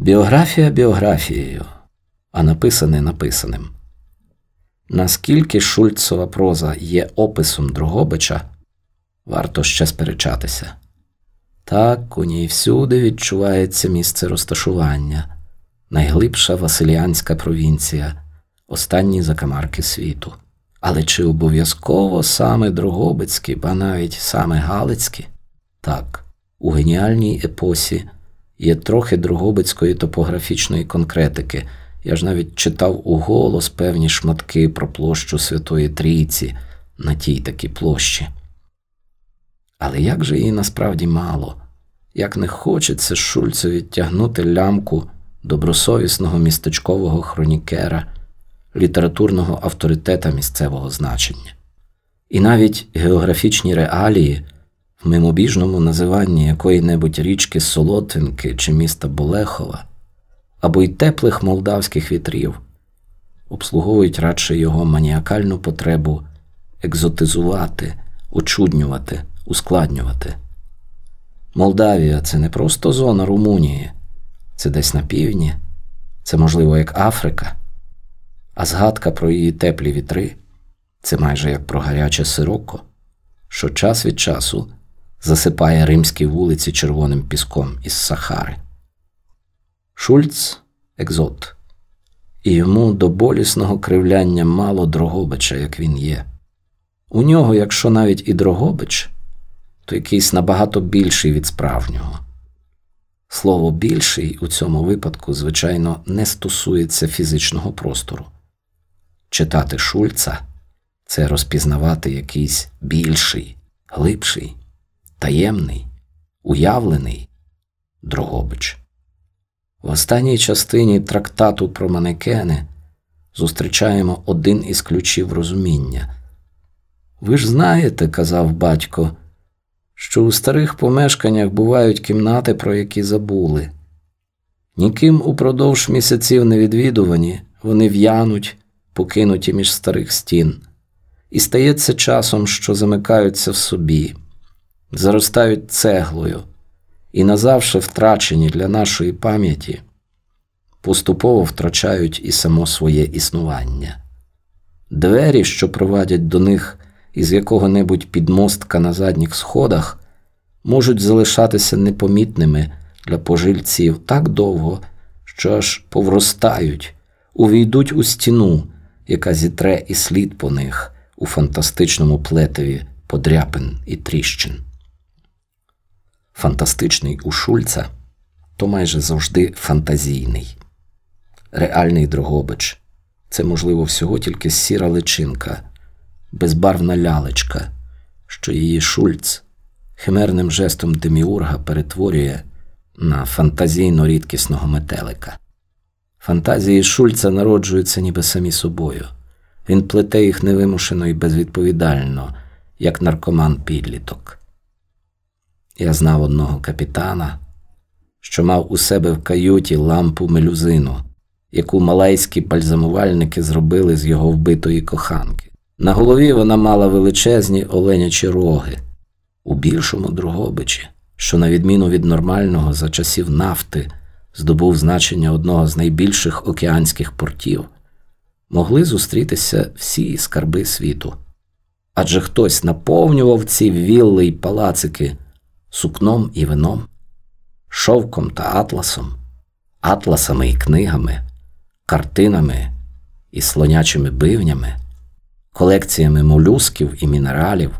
Біографія біографією, а написане написаним. Наскільки Шульцова проза є описом Дрогобича, варто ще сперечатися. Так, у ній всюди відчувається місце розташування, найглибша Василіанська провінція, останні закамарки світу. Але чи обов'язково саме Дрогобицькі, ба навіть саме Галицькі? Так, у геніальній епосі є трохи Дрогобицької топографічної конкретики. Я ж навіть читав у голос певні шматки про площу Святої Трійці на тій такій площі. Але як же її насправді мало, як не хочеться Шульцеві тягнути лямку добросовісного містечкового хронікера, літературного авторитета місцевого значення. І навіть географічні реалії мимобіжному називанні якої-небудь річки Солотвинки чи міста Болехова або й теплих молдавських вітрів обслуговують радше його маніакальну потребу екзотизувати, очуднювати, ускладнювати. Молдавія це не просто зона Румунії, це десь на півдні, це, можливо, як Африка, а згадка про її теплі вітри це майже як про гаряче сироко, що час від часу засипає римські вулиці червоним піском із Сахари. Шульц екзот, і йому до болісного кривляння мало Дрогобича, як він є. У нього, якщо навіть і Дрогобич, то якийсь набагато більший від справжнього. Слово більший у цьому випадку, звичайно, не стосується фізичного простору. Читати Шульца це розпізнавати якийсь більший, глибший, таємний, уявлений Дрогобич. В останній частині трактату про манекени зустрічаємо один із ключів розуміння. Ви ж знаєте, казав батько, що у старих помешканнях бувають кімнати, про які забули. Ніким упродовж місяців не відвідувані, вони в'януть, покинуті між старих стін, і стається часом, що замикаються в собі, заростають цеглою і назавше втрачені для нашої пам'яті, поступово втрачають і само своє існування. Двері, що провадять до них із якого-небудь підмостка на задніх сходах, можуть залишатися непомітними для пожильців так довго, що аж повростають, увійдуть у стіну, яка зітре і слід по них у фантастичному плетеві подряпин і тріщин фантастичний у Шульца, то майже завжди фантазійний. Реальний Дрогобич це, можливо, всього тільки сіра личинка, безбарвна лялечка, що її Шульц химерним жестом деміурга перетворює на фантазійно рідкісного метелика. Фантазії Шульца народжуються ніби самі собою. Він плете їх невимушено і безвідповідально, як наркоман підліток. Я знав одного капітана, що мав у себе в каюті лампу мелюзину, яку малайські бальзамувальники зробили з його вбитої коханки. На голові вона мала величезні оленячі роги у більшому Другобичі, що, на відміну від нормального за часів нафти, здобув значення одного з найбільших океанських портів, могли зустрітися всі скарби світу. Адже хтось наповнював ці вілли й палацики сукном і вином, шовком та атласом, атласами і книгами, картинами і слонячими бивнями, колекціями молюсків і мінералів,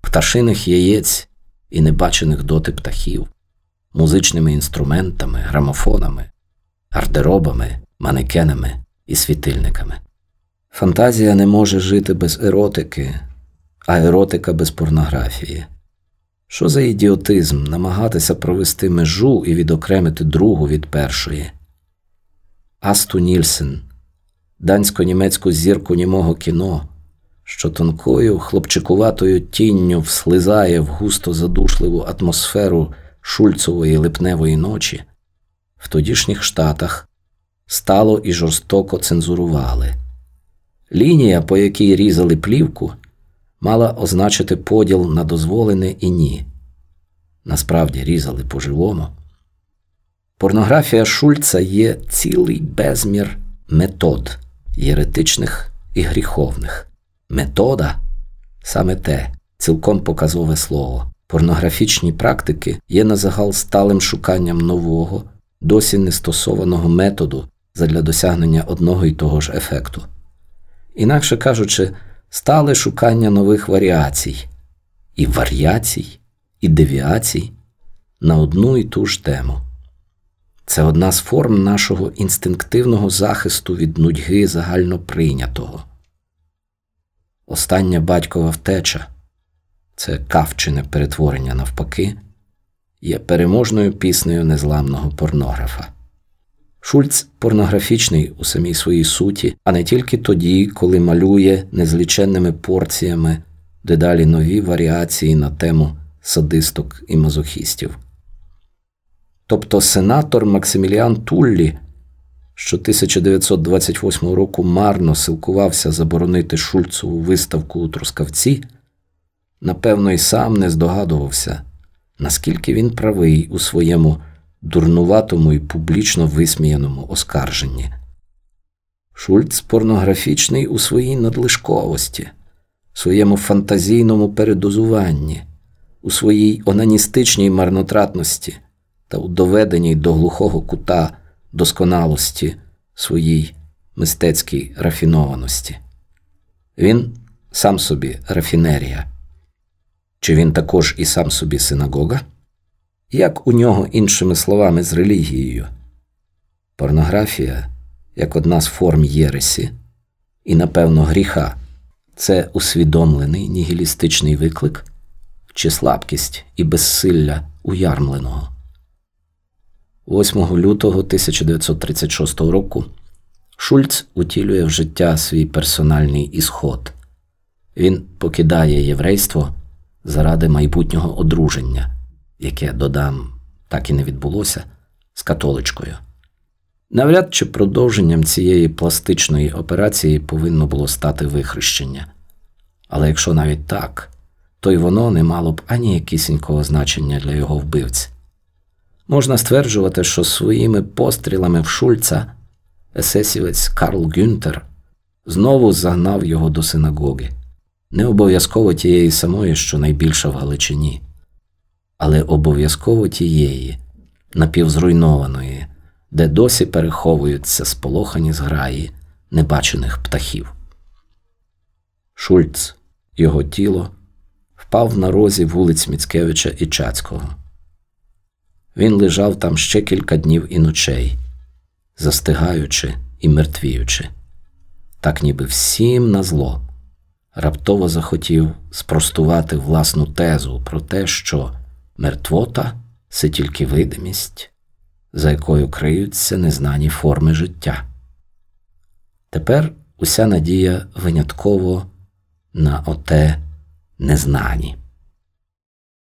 пташиних яєць і небачених доти птахів, музичними інструментами, грамофонами, гардеробами, манекенами і світильниками. Фантазія не може жити без еротики, а еротика без порнографії. Що за ідіотизм намагатися провести межу і відокремити другу від першої? Асту Нільсен, дансько-німецьку зірку німого кіно, що тонкою хлопчикуватою тінню вслизає в густо задушливу атмосферу шульцової липневої ночі, в тодішніх штатах стало і жорстоко цензурували. Лінія, по якій різали плівку, мала означити поділ на дозволене і ні. Насправді різали по-живому. Порнографія Шульца є цілий безмір метод єретичних і гріховних. Метода саме те, цілком показове слово. Порнографічні практики є на загал сталим шуканням нового, досі нестосованого методу задля досягнення одного і того ж ефекту. Інакше кажучи, стале шукання нових варіацій, і варіацій, і девіацій на одну і ту ж тему. Це одна з форм нашого інстинктивного захисту від нудьги загальноприйнятого. Остання батькова втеча це кавчине перетворення навпаки, є переможною піснею незламного порнографа. Шульц порнографічний у самій своїй суті, а не тільки тоді, коли малює незліченними порціями дедалі нові варіації на тему садисток і мазохістів. Тобто сенатор Максиміліан Туллі, що 1928 року марно силкувався заборонити Шульцову виставку у Трускавці, напевно, й сам не здогадувався, наскільки він правий у своєму дурнуватому і публічно висміяному оскарженні. Шульц порнографічний у своїй надлишковості, своєму фантазійному передозуванні, у своїй онаністичній марнотратності та у доведеній до глухого кута досконалості своїй мистецькій рафінованості. Він сам собі рафінерія. Чи він також і сам собі синагога? Як у нього, іншими словами, з релігією? Порнографія як одна з форм Єресі і, напевно, гріха це усвідомлений нігілістичний виклик чи слабкість і безсилля уярмленого. 8 лютого 1936 року Шульц утілює в життя свій персональний ісход. Він покидає єврейство заради майбутнього одруження, яке, додам, так і не відбулося, з католичкою. Навряд чи продовженням цієї пластичної операції повинно було стати вихрещення. Але якщо навіть так, то й воно не мало б ані якісінького значення для його вбивць. Можна стверджувати, що своїми пострілами в Шульца есесівець Карл Гюнтер знову загнав його до синагоги, не обов'язково тієї самої, що найбільша в Галичині, але обов'язково тієї, напівзруйнованої, де досі переховуються сполохані зграї небачених птахів. Шульц, його тіло, впав на розі вулиць Міцкевича і Чацького. Він лежав там ще кілька днів і ночей, застигаючи і мертвіючи, так ніби всім на зло. Раптово захотів спростувати власну тезу про те, що мертвота це тільки видимість, за якою криються незнані форми життя. Тепер уся надія винятково на оте незнані.